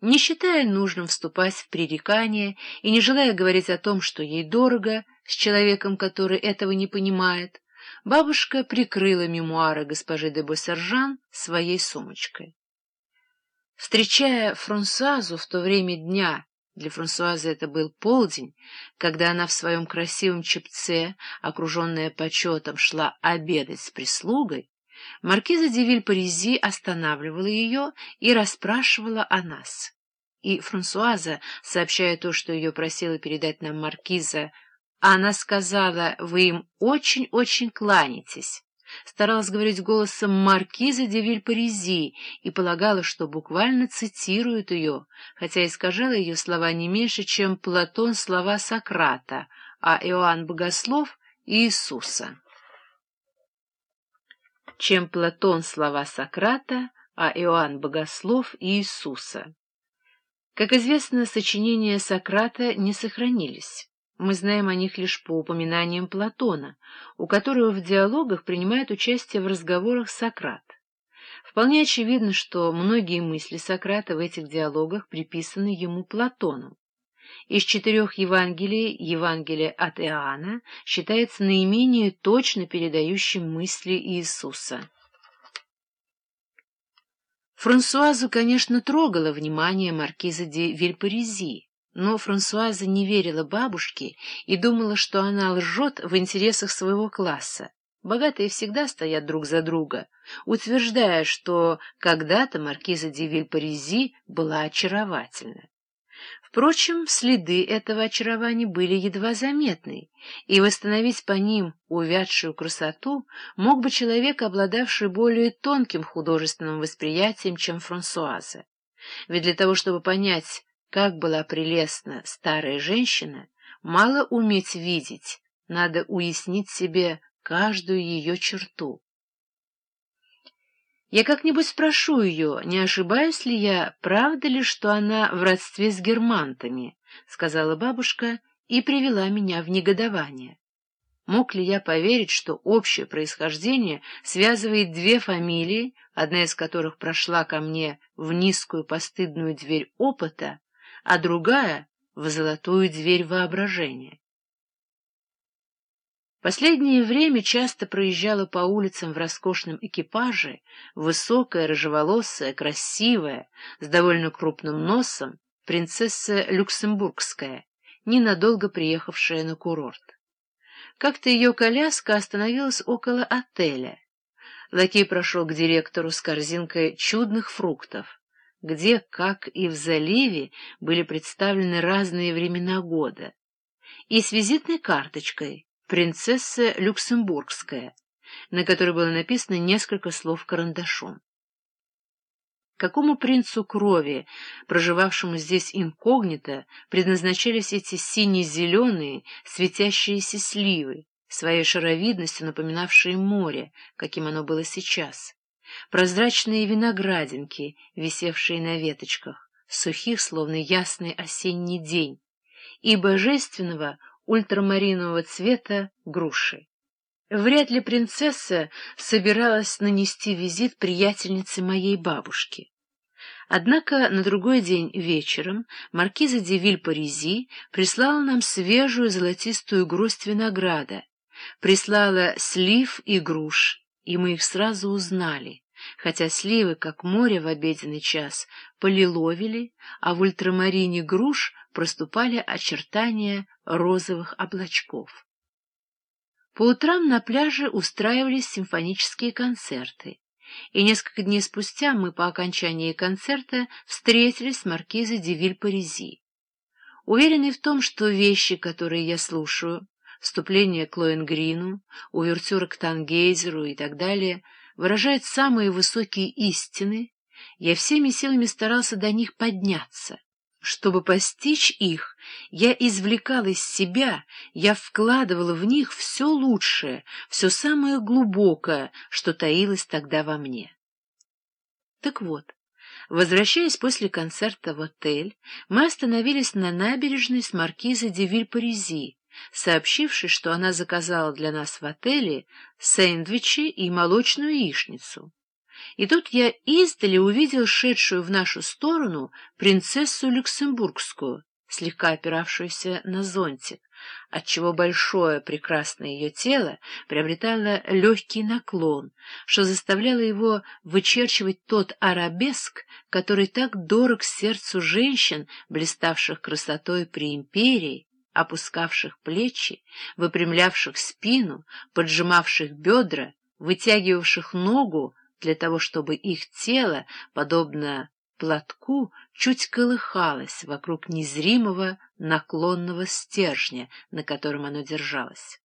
Не считая нужным вступать в пререкание и не желая говорить о том, что ей дорого, с человеком, который этого не понимает, бабушка прикрыла мемуары госпожи де Боссержан своей сумочкой. Встречая Франсуазу в то время дня, для Франсуазы это был полдень, когда она в своем красивом чепце, окруженная почетом, шла обедать с прислугой, маркиза де Виль-Паризи останавливала ее и расспрашивала о нас. И Франсуаза, сообщая то, что ее просила передать нам маркиза, она сказала, вы им очень-очень кланяетесь старалась говорить голосом маркиза де Вильпаризи и полагала, что буквально цитирует ее, хотя искажала ее слова не меньше, чем Платон слова Сократа, а Иоанн Богослов — Иисуса. Чем Платон слова Сократа, а Иоанн Богослов — Иисуса. Как известно, сочинения Сократа не сохранились. Мы знаем о них лишь по упоминаниям Платона, у которого в диалогах принимает участие в разговорах Сократ. Вполне очевидно, что многие мысли Сократа в этих диалогах приписаны ему Платону. Из четырех Евангелий Евангелие от Иоанна считается наименее точно передающим мысли Иисуса. Франсуазу, конечно, трогало внимание маркиза де Вильпарези, но Франсуаза не верила бабушке и думала, что она лжет в интересах своего класса. Богатые всегда стоят друг за друга, утверждая, что когда-то маркиза де Виль-Паризи была очаровательна. Впрочем, следы этого очарования были едва заметны, и восстановить по ним увядшую красоту мог бы человек, обладавший более тонким художественным восприятием, чем Франсуаза. Ведь для того, чтобы понять, как была прелестна старая женщина, мало уметь видеть, надо уяснить себе каждую ее черту. Я как-нибудь спрошу ее, не ошибаюсь ли я, правда ли, что она в родстве с германтами, — сказала бабушка и привела меня в негодование. Мог ли я поверить, что общее происхождение связывает две фамилии, одна из которых прошла ко мне в низкую постыдную дверь опыта, а другая — в золотую дверь воображения. Последнее время часто проезжала по улицам в роскошном экипаже, высокая, рыжеволосая, красивая, с довольно крупным носом, принцесса Люксембургская, ненадолго приехавшая на курорт. Как-то ее коляска остановилась около отеля. Лакей прошел к директору с корзинкой чудных фруктов где, как и в заливе, были представлены разные времена года, и с визитной карточкой «Принцесса Люксембургская», на которой было написано несколько слов карандашом. Какому принцу крови, проживавшему здесь инкогнито, предназначались эти сине-зеленые, светящиеся сливы, своей шаровидностью напоминавшие море, каким оно было сейчас? прозрачные виноградинки, висевшие на веточках, сухих, словно ясный осенний день, и божественного ультрамаринового цвета груши. Вряд ли принцесса собиралась нанести визит приятельнице моей бабушки. Однако на другой день вечером маркиза де Виль-Паризи прислала нам свежую золотистую гроздь винограда, прислала слив и груш, и мы их сразу узнали хотя сливы, как море в обеденный час, полиловили, а в ультрамарине груш проступали очертания розовых облачков. По утрам на пляже устраивались симфонические концерты, и несколько дней спустя мы по окончании концерта встретились с маркизой Девиль Паризи. Уверенный в том, что вещи, которые я слушаю, вступление к Лоенгрину, увертюра к Тангейзеру и так далее — выражает самые высокие истины, я всеми силами старался до них подняться. Чтобы постичь их, я извлекал из себя, я вкладывал в них все лучшее, все самое глубокое, что таилось тогда во мне. Так вот, возвращаясь после концерта в отель, мы остановились на набережной с маркизой де Виль-Паризи, сообщившей, что она заказала для нас в отеле сэндвичи и молочную яичницу. И тут я издали увидел шедшую в нашу сторону принцессу Люксембургскую, слегка опиравшуюся на зонтик, отчего большое прекрасное ее тело приобретало легкий наклон, что заставляло его вычерчивать тот арабеск, который так дорог сердцу женщин, блиставших красотой при империи, опускавших плечи, выпрямлявших спину, поджимавших бедра, вытягивавших ногу для того, чтобы их тело, подобно платку, чуть колыхалось вокруг незримого наклонного стержня, на котором оно держалось.